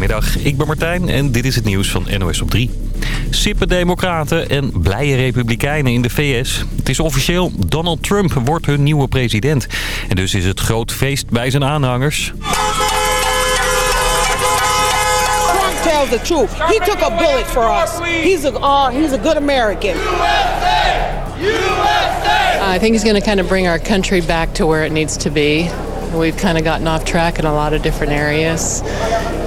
Goedemiddag, ik ben Martijn en dit is het nieuws van NOS op 3. Sippe democraten en blije republikeinen in de VS. Het is officieel, Donald Trump wordt hun nieuwe president. En dus is het groot feest bij zijn aanhangers. tell the truth. He took a bullet for us. He's a uh, he's a good American. I think he's going to kind of bring our country back to where it needs to be. We've kind of gotten off track in a lot of different areas.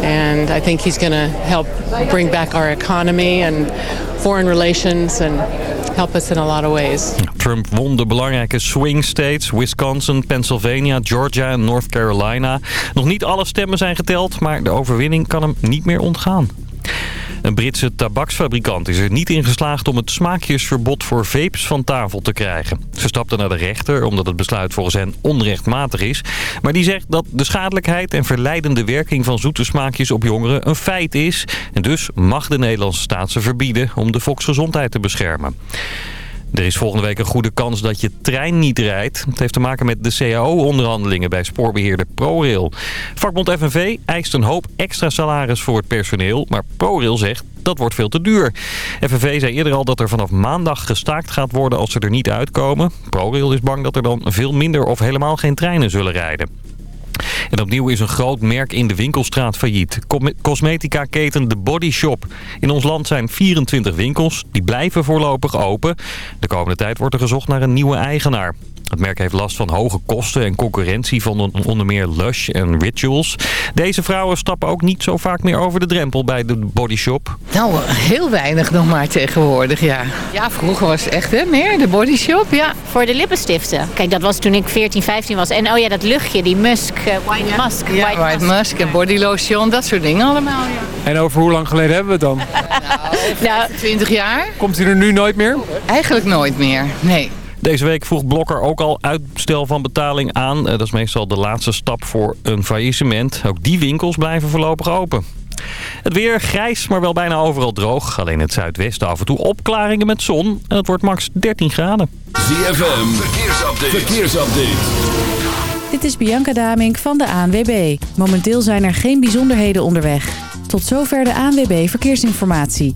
And I think he's going to help bring back our economy and foreign relations and help us in a lot of ways. Trump won de belangrijke swing states, Wisconsin, Pennsylvania, Georgia en North Carolina. Nog niet alle stemmen zijn geteld, maar de overwinning kan hem niet meer ontgaan. Een Britse tabaksfabrikant is er niet in geslaagd om het smaakjesverbod voor vapes van tafel te krijgen. Ze stapte naar de rechter omdat het besluit volgens hen onrechtmatig is. Maar die zegt dat de schadelijkheid en verleidende werking van zoete smaakjes op jongeren een feit is. En dus mag de Nederlandse staat ze verbieden om de volksgezondheid te beschermen. Er is volgende week een goede kans dat je trein niet rijdt. Het heeft te maken met de CAO-onderhandelingen bij spoorbeheerder ProRail. Vakbond FNV eist een hoop extra salaris voor het personeel. Maar ProRail zegt dat wordt veel te duur. FNV zei eerder al dat er vanaf maandag gestaakt gaat worden als ze er niet uitkomen. ProRail is bang dat er dan veel minder of helemaal geen treinen zullen rijden. En opnieuw is een groot merk in de winkelstraat failliet. Cosmetica-keten The Body Shop. In ons land zijn 24 winkels. Die blijven voorlopig open. De komende tijd wordt er gezocht naar een nieuwe eigenaar. Het merk heeft last van hoge kosten en concurrentie van onder meer Lush en Rituals. Deze vrouwen stappen ook niet zo vaak meer over de drempel bij de bodyshop. Nou, heel weinig nog maar tegenwoordig, ja. Ja, vroeger was het echt hè, meer de bodyshop, ja. Voor de lippenstiften. Kijk, dat was toen ik 14, 15 was. En oh ja, dat luchtje, die musk, uh, white ja. musk. Ja, white, white musk en body lotion, dat soort dingen allemaal, ja. En over hoe lang geleden hebben we het dan? nou, 20 jaar. Komt u er nu nooit meer? Eigenlijk nooit meer, nee. Deze week vroeg Blokker ook al uitstel van betaling aan. Dat is meestal de laatste stap voor een faillissement. Ook die winkels blijven voorlopig open. Het weer grijs, maar wel bijna overal droog. Alleen het zuidwesten af en toe opklaringen met zon. En het wordt max 13 graden. ZFM, verkeersupdate. verkeersupdate. Dit is Bianca Damink van de ANWB. Momenteel zijn er geen bijzonderheden onderweg. Tot zover de ANWB Verkeersinformatie.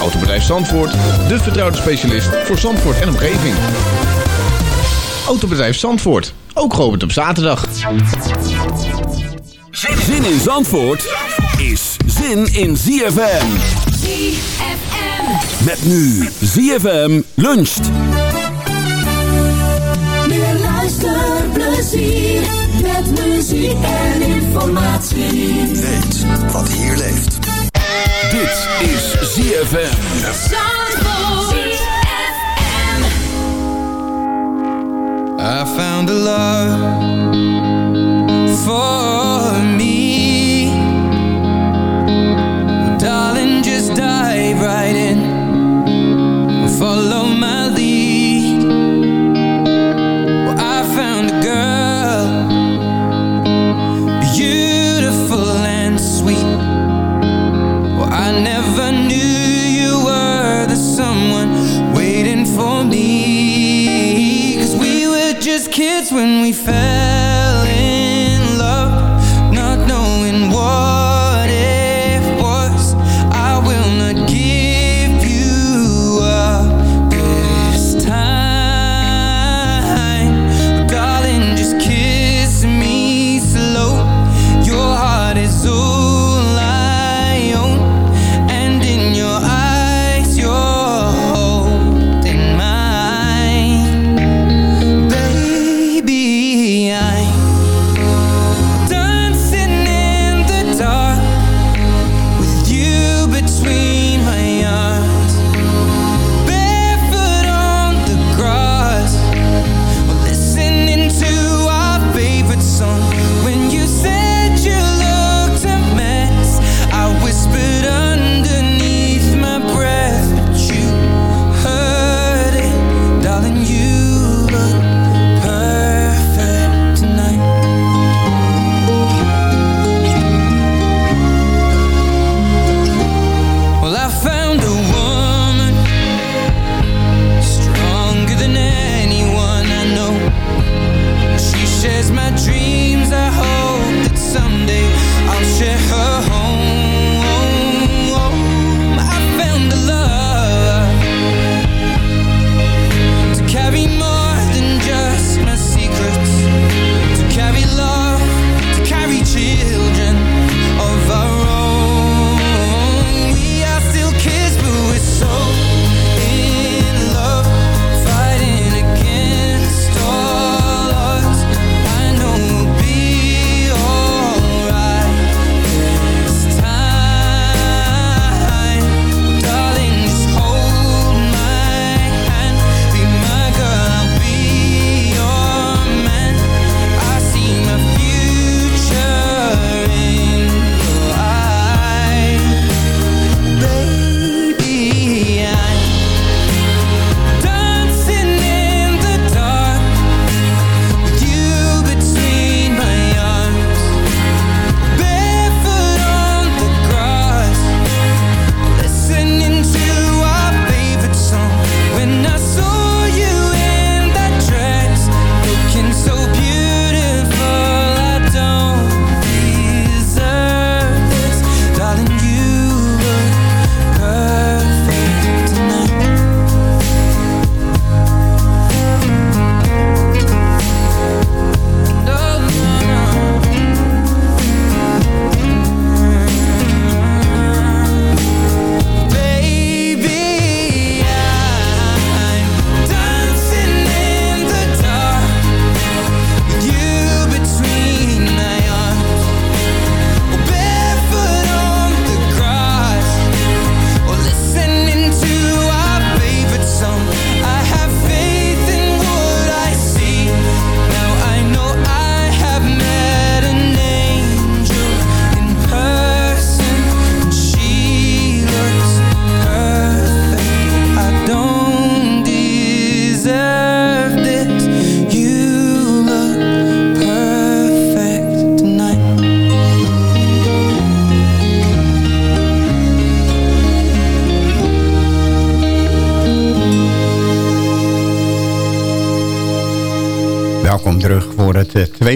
Autobedrijf Zandvoort, de vertrouwde specialist voor Zandvoort en omgeving. Autobedrijf Zandvoort, ook geopend op zaterdag. Zin in Zandvoort is zin in ZFM. ZFM. Met nu ZFM luncht. Meer luisterplezier met muziek en informatie. Weet wat hier leeft. Dit is ZFM. I found a love for me Darling, just dive right in Follow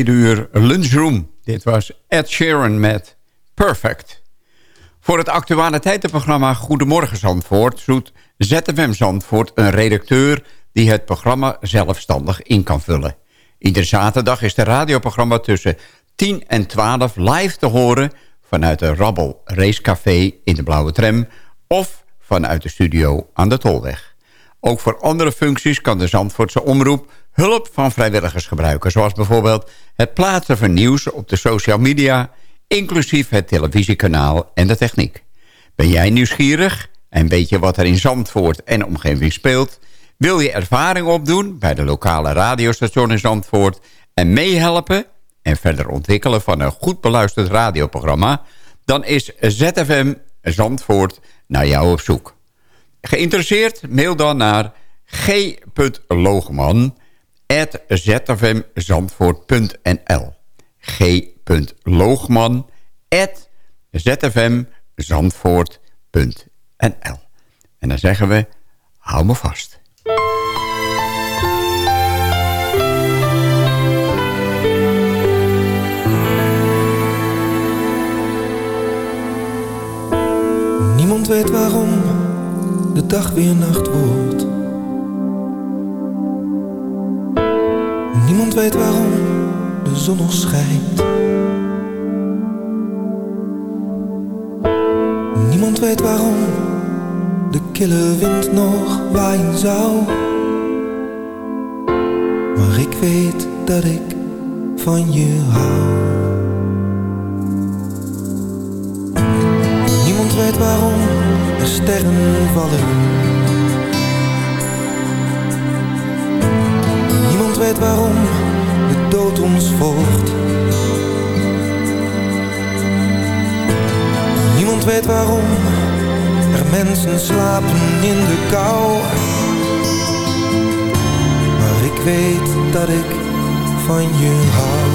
uur Lunchroom. Dit was Ed Sheeran met Perfect. Voor het actualiteitenprogramma Goedemorgen Zandvoort... zoekt ZFM Zandvoort een redacteur... die het programma zelfstandig in kan vullen. Iedere zaterdag is de radioprogramma tussen 10 en 12 live te horen... vanuit de Rabbel Racecafé in de Blauwe Tram... of vanuit de studio aan de Tolweg. Ook voor andere functies kan de Zandvoortse omroep hulp van vrijwilligers gebruiken. Zoals bijvoorbeeld het plaatsen van nieuws op de social media... inclusief het televisiekanaal en de techniek. Ben jij nieuwsgierig en weet je wat er in Zandvoort en omgeving speelt... wil je ervaring opdoen bij de lokale radiostation in Zandvoort... en meehelpen en verder ontwikkelen van een goed beluisterd radioprogramma... dan is ZFM Zandvoort naar jou op zoek. Geïnteresseerd? Mail dan naar g.loogman zfmzandvoort.nl g.loogman zfmzandvoort.nl En dan zeggen we, hou me vast. Niemand weet waarom de dag weer nacht wordt Niemand weet waarom de zon nog schijnt. Niemand weet waarom de kille wind nog waaien zou. Maar ik weet dat ik van je hou. Niemand weet waarom er sterren vallen weet waarom dood ons volgt. Niemand weet waarom er mensen slapen in de kou. Maar ik weet dat ik van je hou.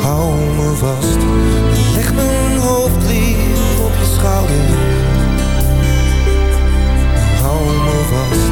Hou me vast, leg mijn hoofd lief op je schouder. Hou me vast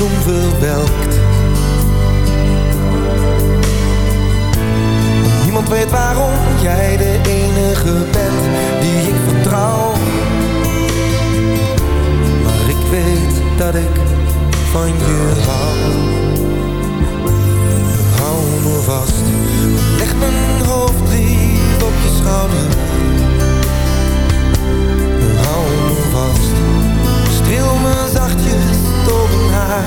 bloem verwelkt. Niemand weet waarom jij de enige bent die ik vertrouw. Maar ik weet dat ik van je hou. Hou me vast, leg mijn hoofd lief op je schouder. Hou me vast, streel me zachtjes mijn haar.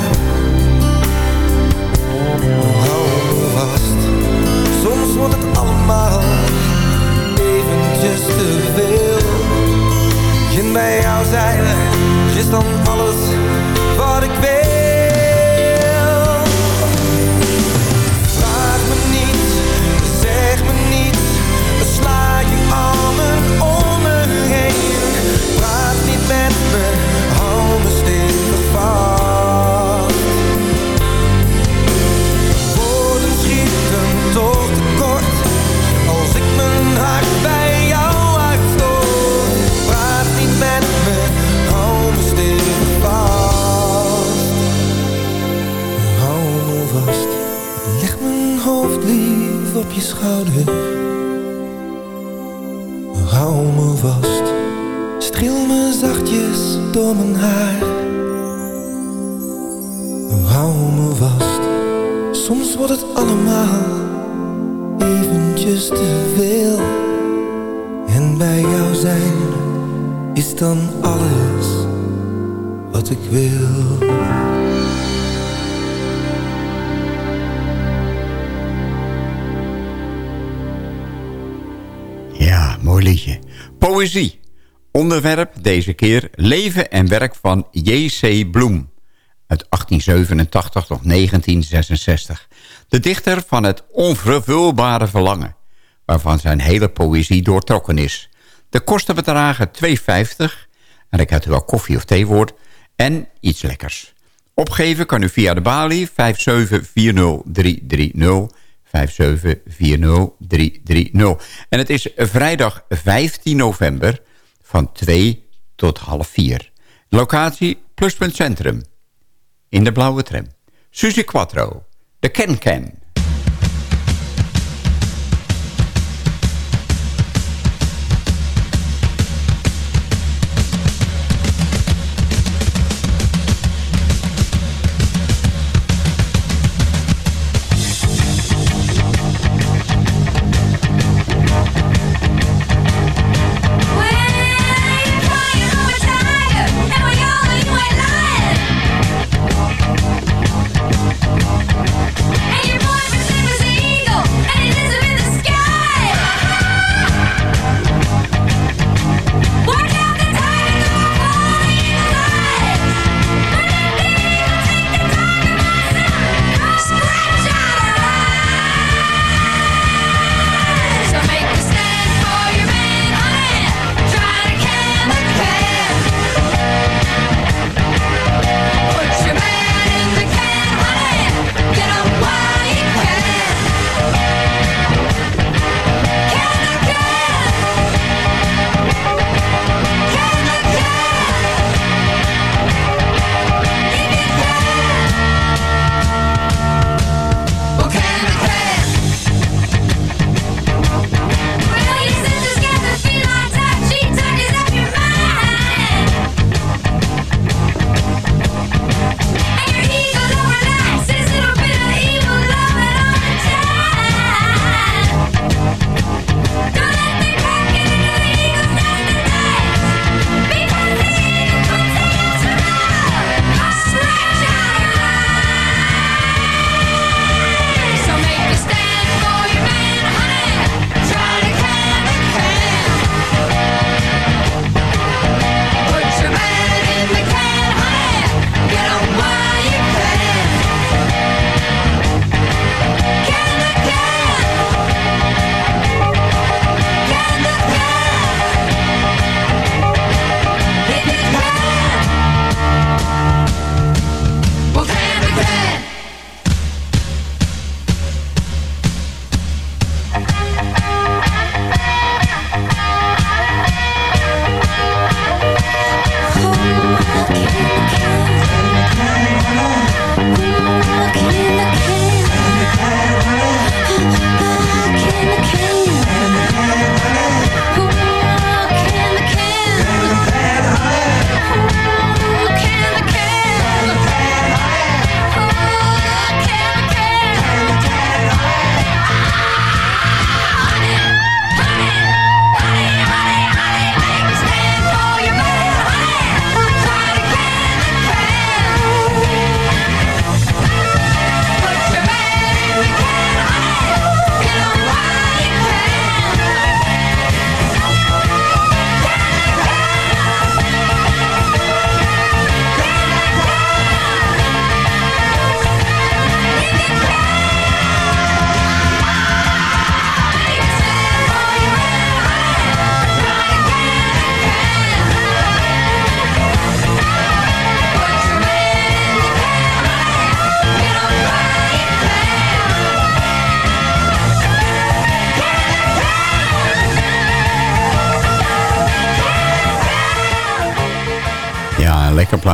Hou me vast, soms wordt het allemaal eventjes te veel. En bij jou zijn is dan alles wat ik wil. Niet, sla je armen om me heen. Praat niet met me, stevig vast. Woorden schieten toch tekort, als ik mijn hart bij jou uitstoot. Praat niet met me, hou me stevig vast. Hou vast, leg mijn hoofd lief op je schouder. Zachtjes door mijn haar. Hou me vast, soms wordt het allemaal eventjes te veel. En bij jou zijn is dan alles wat ik wil. Ja, mooi liedje. Poëzie. Onderwerp deze keer leven en werk van J.C. Bloem. uit 1887 tot 1966. De dichter van het onvervulbare verlangen, waarvan zijn hele poëzie doortrokken is. De kosten bedragen 2,50 en ik had u wel koffie of thee wordt en iets lekkers. Opgeven kan u via de balie 5740330 5740330. En het is vrijdag 15 november van 2 tot half 4. Locatie Pluspunt Centrum. In de blauwe tram. Suzy Quattro. De Ken.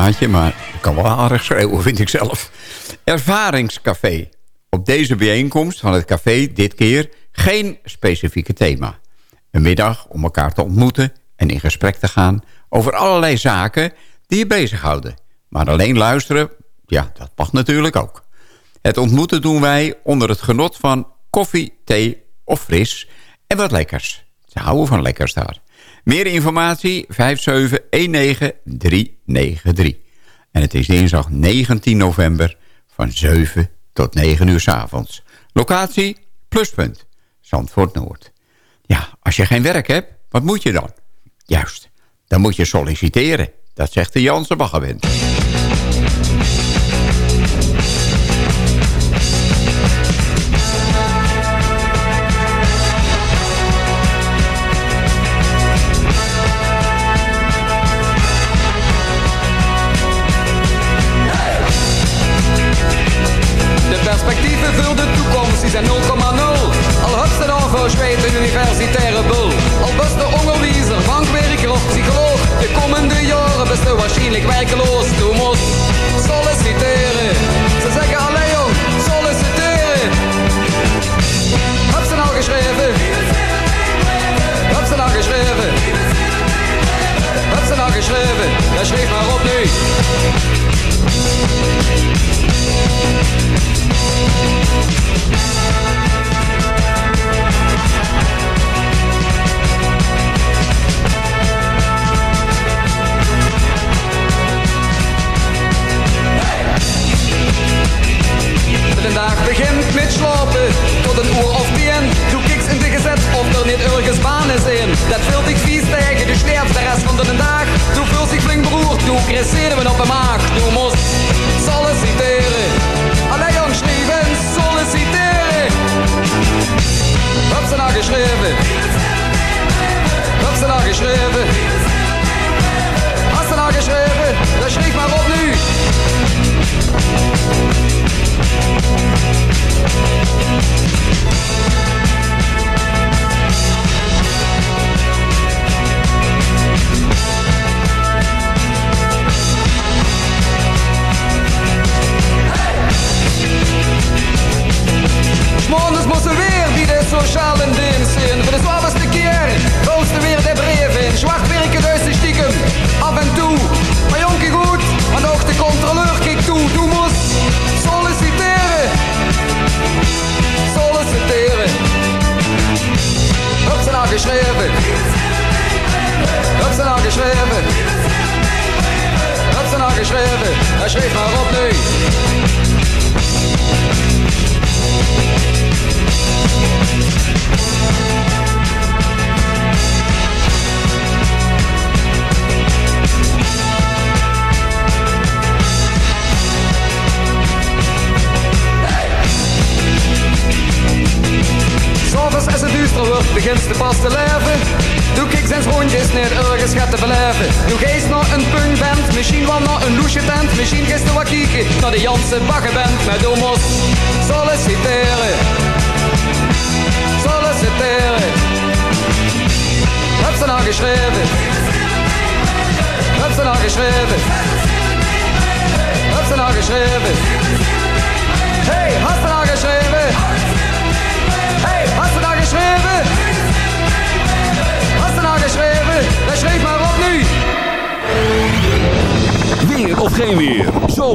Plaatje, maar kan wel aardig schreeuwen, vind ik zelf. Ervaringscafé. Op deze bijeenkomst van het café dit keer geen specifieke thema. Een middag om elkaar te ontmoeten en in gesprek te gaan... over allerlei zaken die je bezighouden. Maar alleen luisteren, ja, dat mag natuurlijk ook. Het ontmoeten doen wij onder het genot van koffie, thee of fris... en wat lekkers. Ze houden van lekkers daar. Meer informatie 5719393. En het is dinsdag 19 november van 7 tot 9 uur s avonds. Locatie Pluspunt, Zandvoort Noord. Ja, als je geen werk hebt, wat moet je dan? Juist, dan moet je solliciteren. Dat zegt de Janse Baggerwind.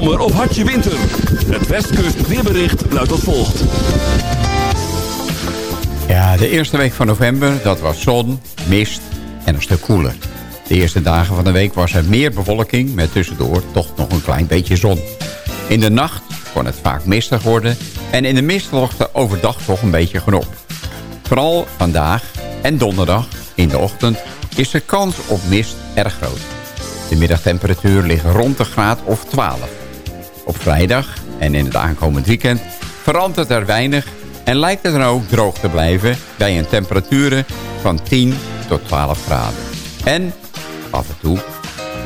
Zomer of hartje winter. Het Westkust weerbericht luidt als volgt. Ja, de eerste week van november, dat was zon, mist en een stuk koeler. De eerste dagen van de week was er meer bewolking... met tussendoor toch nog een klein beetje zon. In de nacht kon het vaak mistig worden... en in de mist er overdag toch een beetje genop. Vooral vandaag en donderdag in de ochtend is de kans op mist erg groot. De middagtemperatuur ligt rond de graad of 12. Op vrijdag en in het aankomend weekend verandert er weinig... en lijkt het dan ook droog te blijven bij een temperaturen van 10 tot 12 graden. En af en toe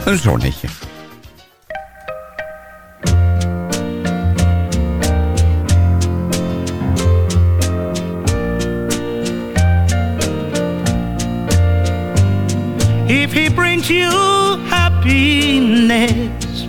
een zonnetje. If he brings you happiness,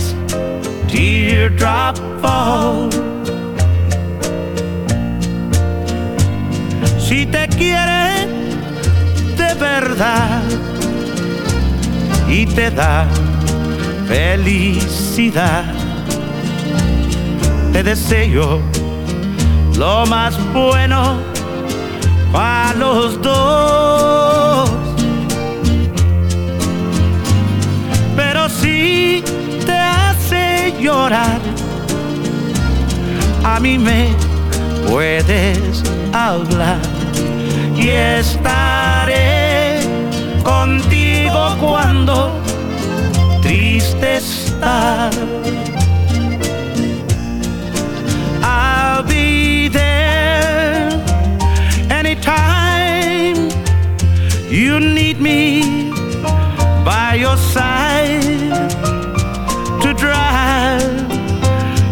teardrop. Si te quiere de verdad y te da felicidad, te deseo lo más bueno para los dos. Llorar, a mí me puedes hablar y estaré contigo cuando triste estás. I'll be there anytime you need me. by your side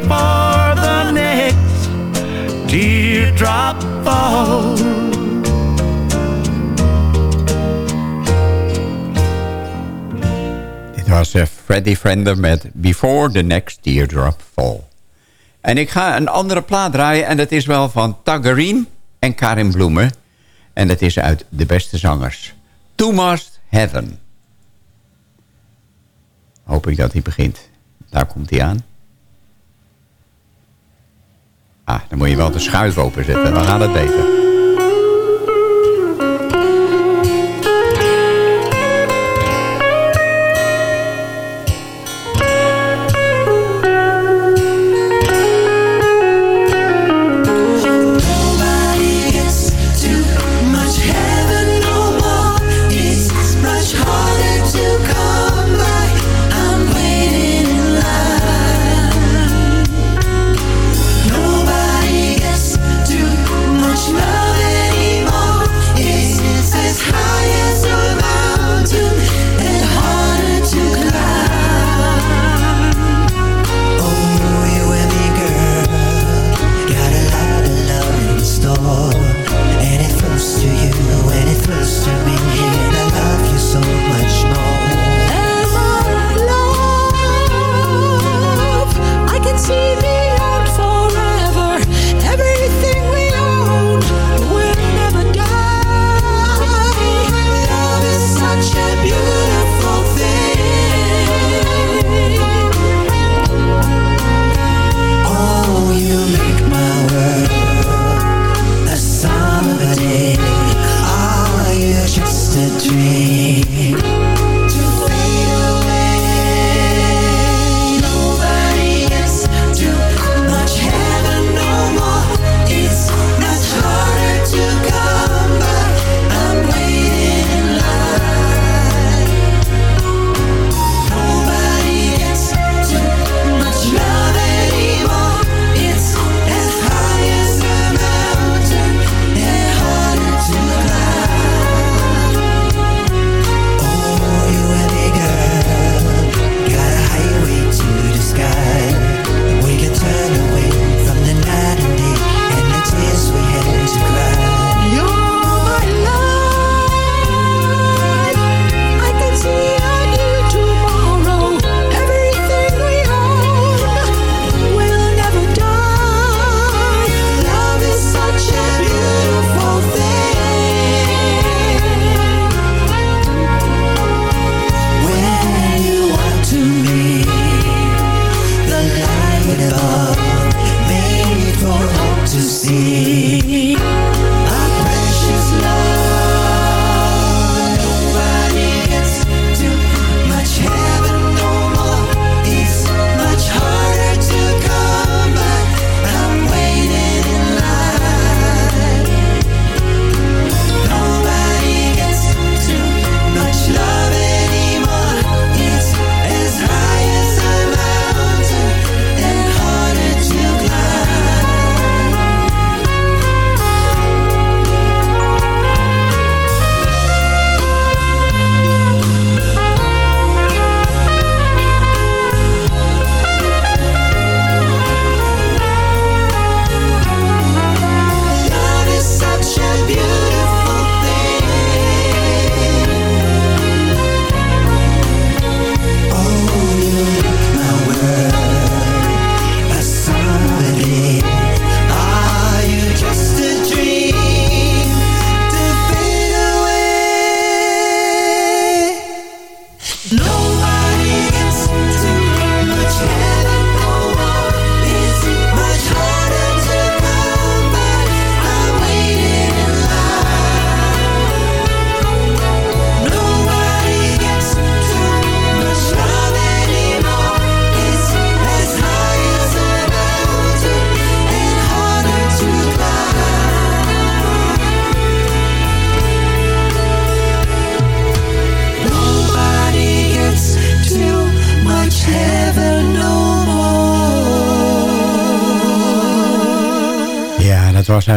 before the next teardrop falls. Dit was uh, Freddie Fender met Before the Next Teardrop Fall. En ik ga een andere plaat draaien en dat is wel van Tagarine en Karin Bloemen. En dat is uit De Beste Zangers. To Must Heaven. Hoop ik dat hij begint. Daar komt hij aan. Ah, dan moet je wel de schuif openzetten. Dan gaat het beter.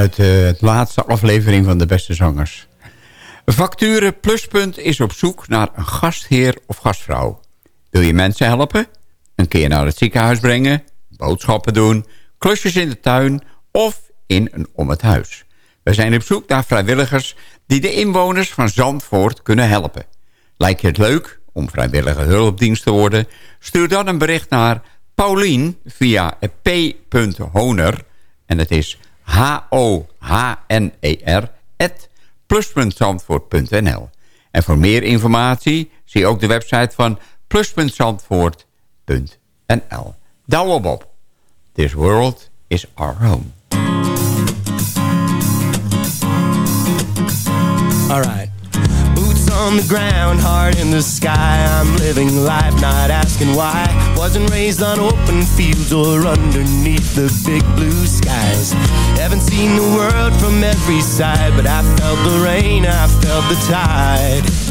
Uit uh, het laatste aflevering van De Beste Zangers. Facturen Pluspunt is op zoek naar een gastheer of gastvrouw. Wil je mensen helpen? Een keer naar het ziekenhuis brengen, boodschappen doen, klusjes in de tuin of in en om het huis. We zijn op zoek naar vrijwilligers die de inwoners van Zandvoort kunnen helpen. Lijkt je het leuk om vrijwillige hulpdienst te worden? Stuur dan een bericht naar Paulien via p.honer en het is H-O-H-N-E-R pluspuntzandvoort.nl. En voor meer informatie zie ook de website van pluspuntzandvoort.nl. Douwe Bob. This world is our home. All right. On the ground, heart in the sky. I'm living life, not asking why. Wasn't raised on open fields or underneath the big blue skies. Haven't seen the world from every side, but I felt the rain, I felt the tide.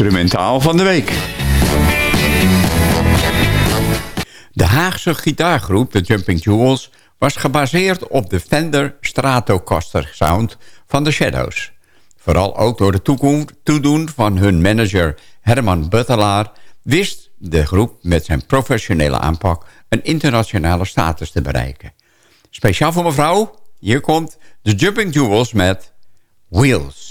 Instrumentaal van de week. De Haagse gitaargroep, de Jumping Jewels... was gebaseerd op de Fender Stratocaster sound van The Shadows. Vooral ook door de toedoen van hun manager Herman Buttelaar... wist de groep met zijn professionele aanpak... een internationale status te bereiken. Speciaal voor mevrouw, hier komt de Jumping Jewels met Wheels.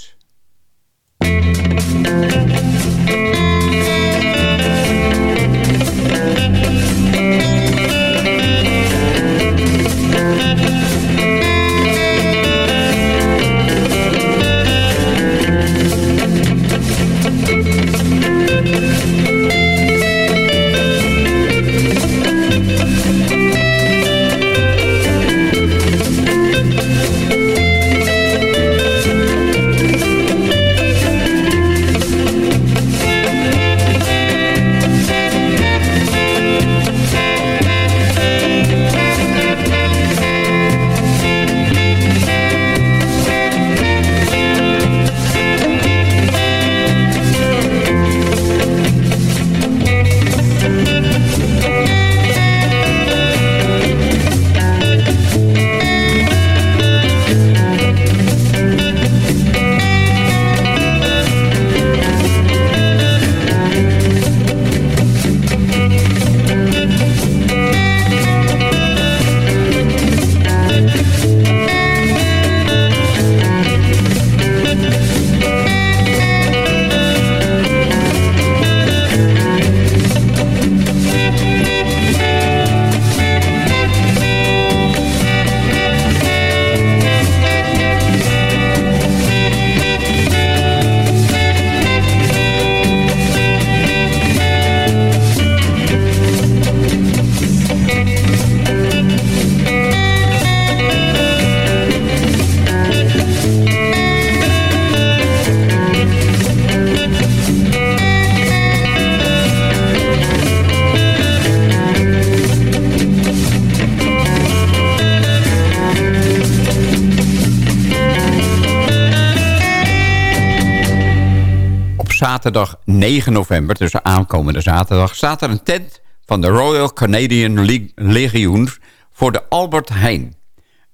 9 november, dus aankomende zaterdag... staat er een tent van de Royal Canadian Le- Legioen voor de Albert Heijn.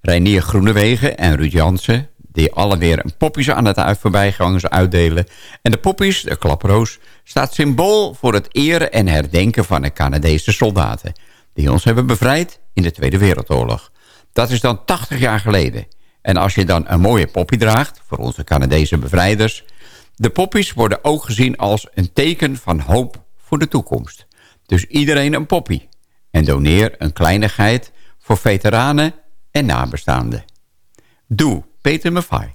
Reinier Groenewegen en Ruud Jansen... die alle weer een poppies aan het voorbijgangers uitdelen. En de poppies, de klaproos, staat symbool voor het eren en herdenken van de Canadese soldaten... die ons hebben bevrijd in de Tweede Wereldoorlog. Dat is dan 80 jaar geleden. En als je dan een mooie poppie draagt, voor onze Canadese bevrijders... de poppies worden ook gezien als een teken van hoop voor de toekomst. Dus iedereen een poppie. En doneer een kleinigheid voor veteranen en nabestaanden. Doe Peter Maffay.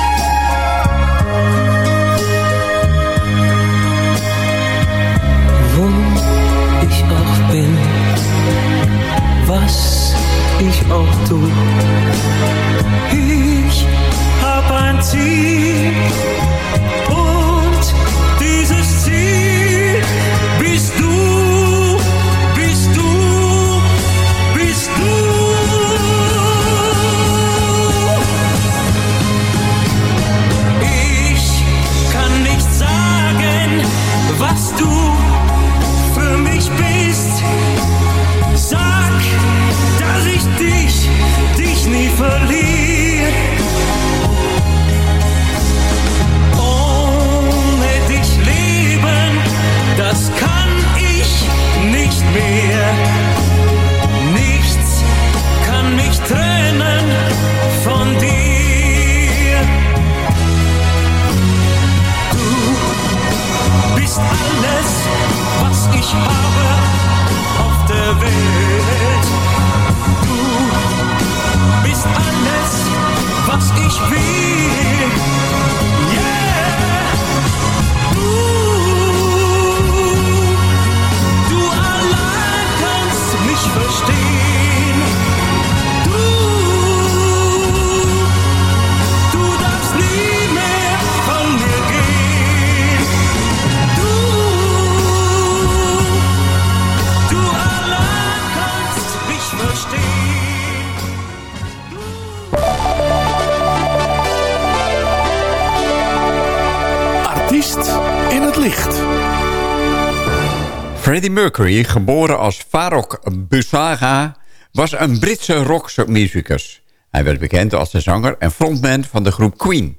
哦，度。Freddie Mercury, geboren als Farrokh Busaga, was een Britse rockmuzikus. Hij werd bekend als de zanger en frontman van de groep Queen...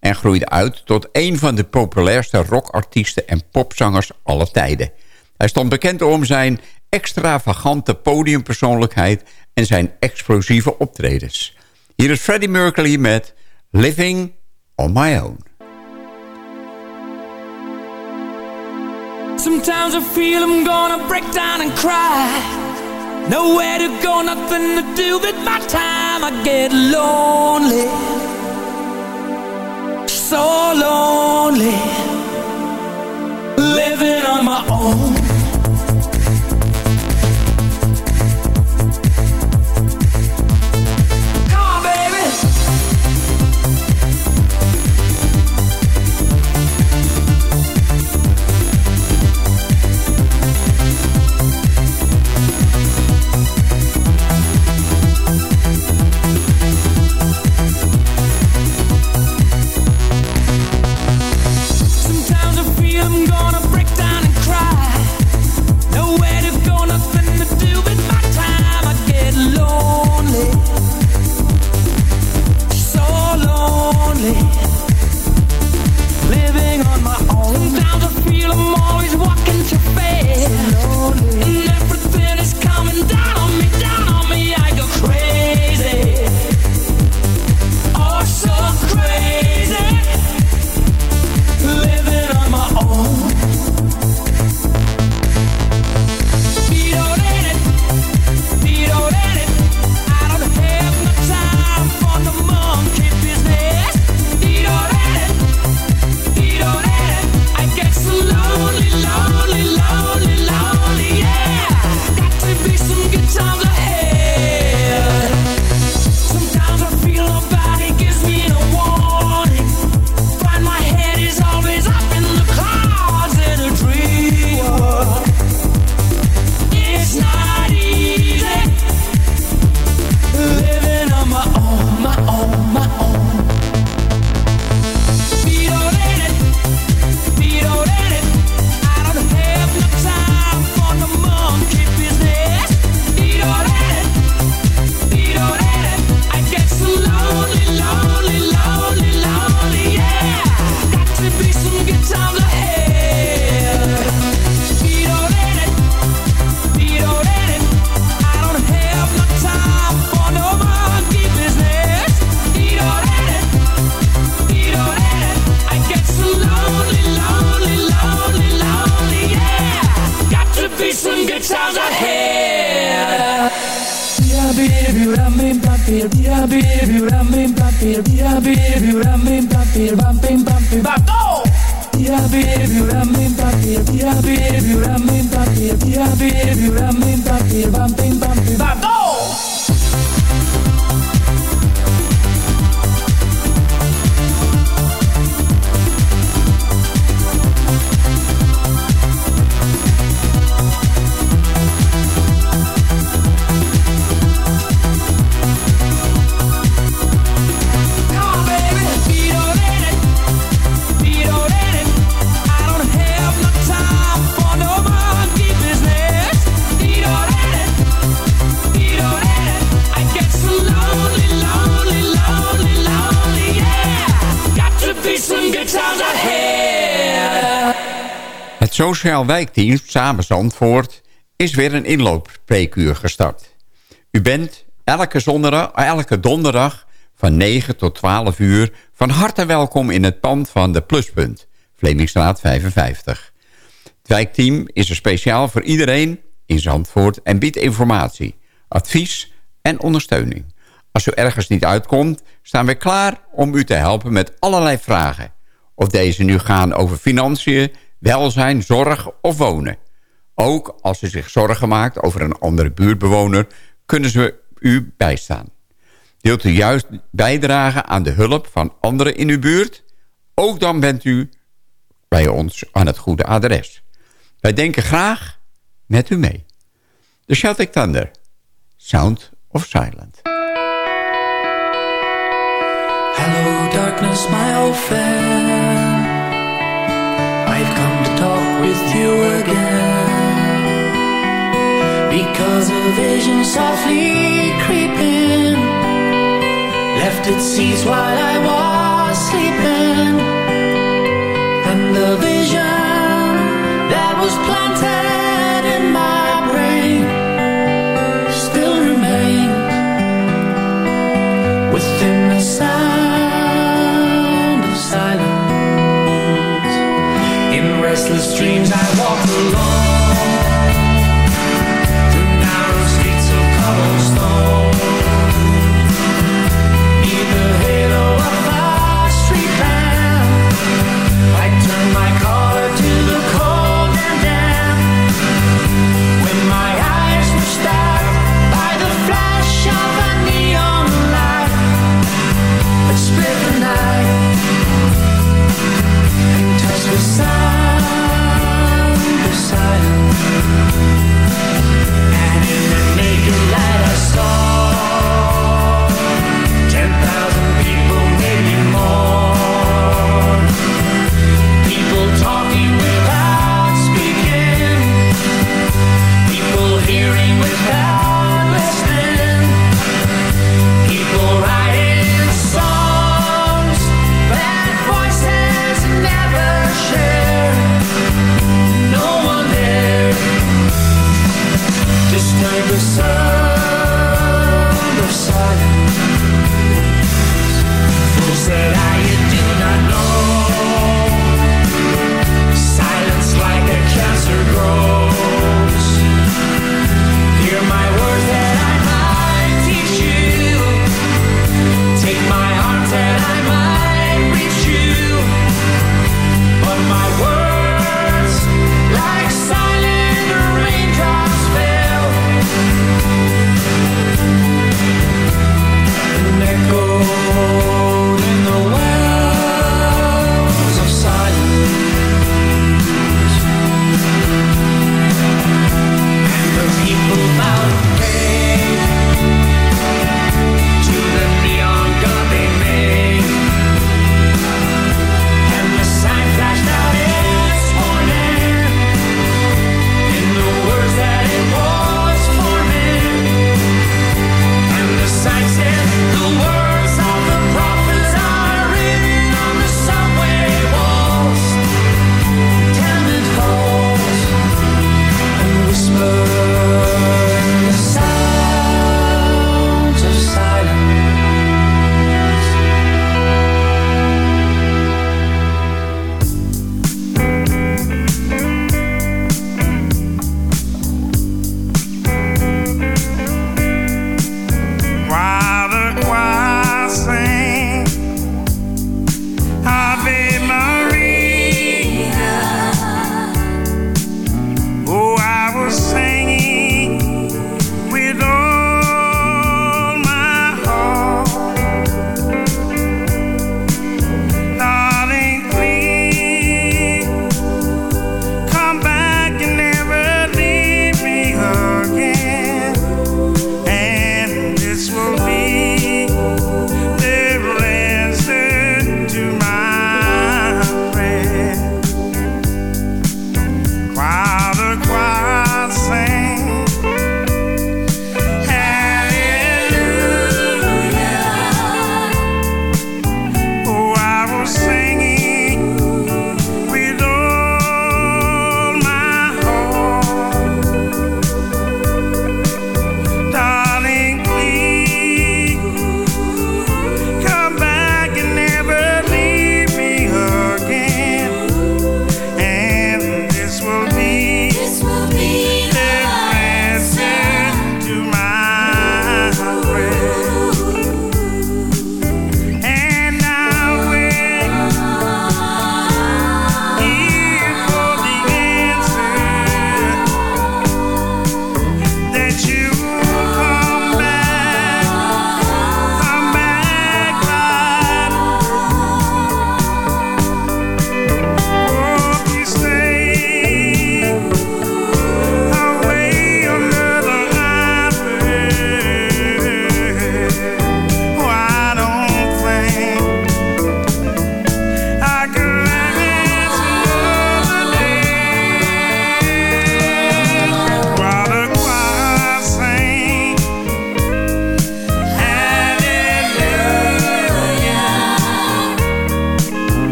en groeide uit tot een van de populairste rockartiesten en popzangers aller tijden. Hij stond bekend om zijn extravagante podiumpersoonlijkheid... en zijn explosieve optredens. Hier is Freddie Mercury met Living on My Own. Sometimes I feel I'm gonna break down and cry. Nowhere to go, nothing to do with my time. I get lonely, so lonely, living on my own. Lonely, living on my own. Sometimes I feel I'm always walking too fast, and everything Sociaal Wijkteam Samen Zandvoort is weer een inloopspreekuur gestart. U bent elke, zondag, elke donderdag van 9 tot 12 uur van harte welkom in het pand van de Pluspunt, Vlemingstraat 55. Het wijkteam is er speciaal voor iedereen in Zandvoort en biedt informatie, advies en ondersteuning. Als u ergens niet uitkomt, staan we klaar om u te helpen met allerlei vragen. Of deze nu gaan over financiën, welzijn, zorg of wonen. Ook als u zich zorgen maakt over een andere buurtbewoner... kunnen ze u bijstaan. Wilt u juist bijdragen aan de hulp van anderen in uw buurt? Ook dan bent u bij ons aan het goede adres. Wij denken graag met u mee. De Celtic Thunder. Sound of Silent. Hello, darkness, my old friend. with you again. Because a vision softly creeping Left its seeds while I was sleeping. And the vision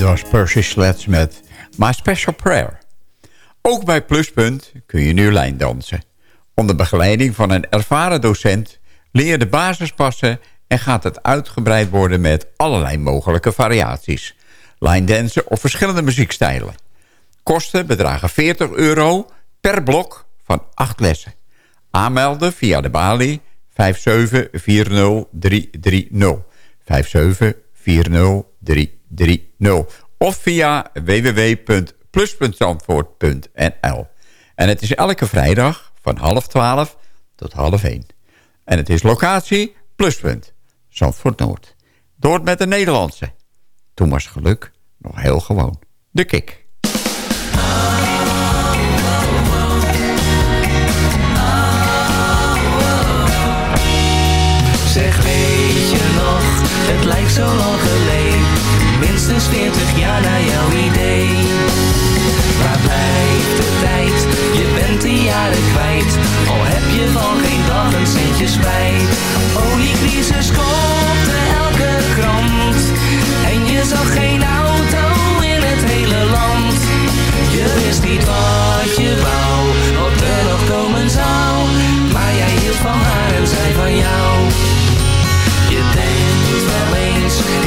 Dit was Percy Sledge met My Special Prayer. Ook bij Pluspunt kun je nu lijndansen. Onder begeleiding van een ervaren docent leer je de basis passen... en gaat het uitgebreid worden met allerlei mogelijke variaties. Lijndansen of verschillende muziekstijlen. Kosten bedragen 40 euro per blok van 8 lessen. Aanmelden via de balie 5740330. 5740330. Of via www.plus.zandvoort.nl. En het is elke vrijdag van half 12 tot half 1. En het is locatie Pluspunt, Zandvoort Noord. Door met de Nederlandse. Toen was geluk nog heel gewoon. De kick. Zeg weet je nog, het lijkt zo lang Minstens 40 jaar naar jouw idee. Waar blijft de tijd, je bent de jaren kwijt. Al heb je van geen dag een centje spijt. Oliecrisis kopte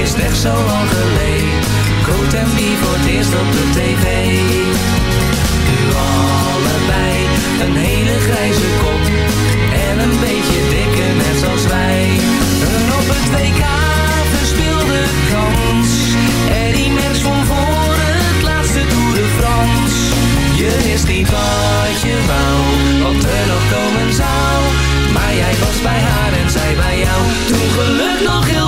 is echt zo lang geleden. En wie voor het eerst op de tv. Nu allebei, een hele grijze kop En een beetje dikke net zoals wij. Een op het WK verspeelde kans. Eddie Merckx van voor het laatste Tour de France. Je wist niet wat je wou, wat er nog komen zou. Maar jij was bij haar en zij bij jou. Toen geluk nog heel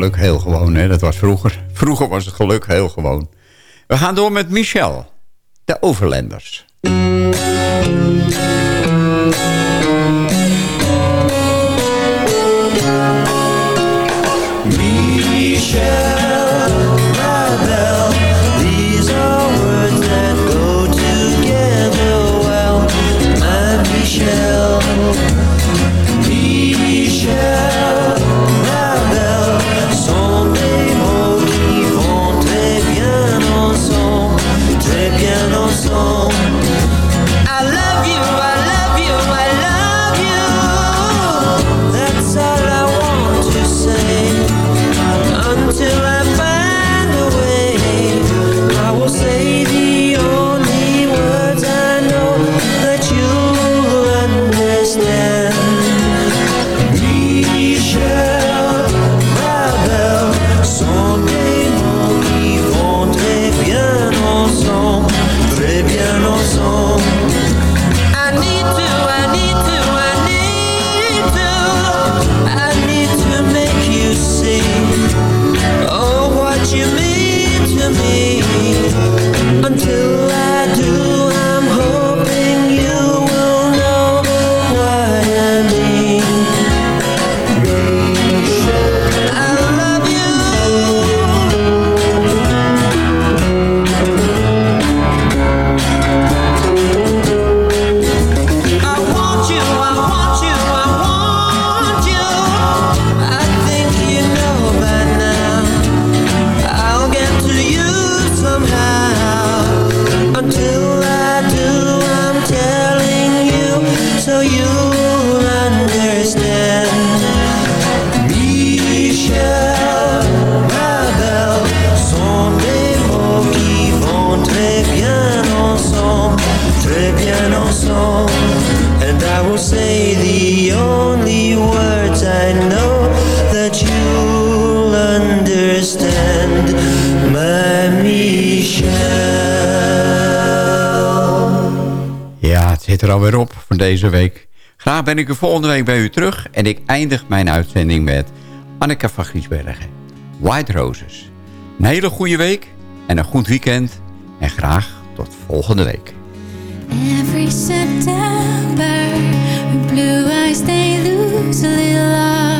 geluk heel gewoon, hè? Dat was vroeger. Vroeger was het geluk heel gewoon. We gaan door met Michel, de Overlanders. Michelle, zit er alweer op voor deze week. Graag ben ik er volgende week bij u terug. En ik eindig mijn uitzending met Anneke van Griesbergen. White Roses. Een hele goede week en een goed weekend. En graag tot volgende week. Every blue eyes they a little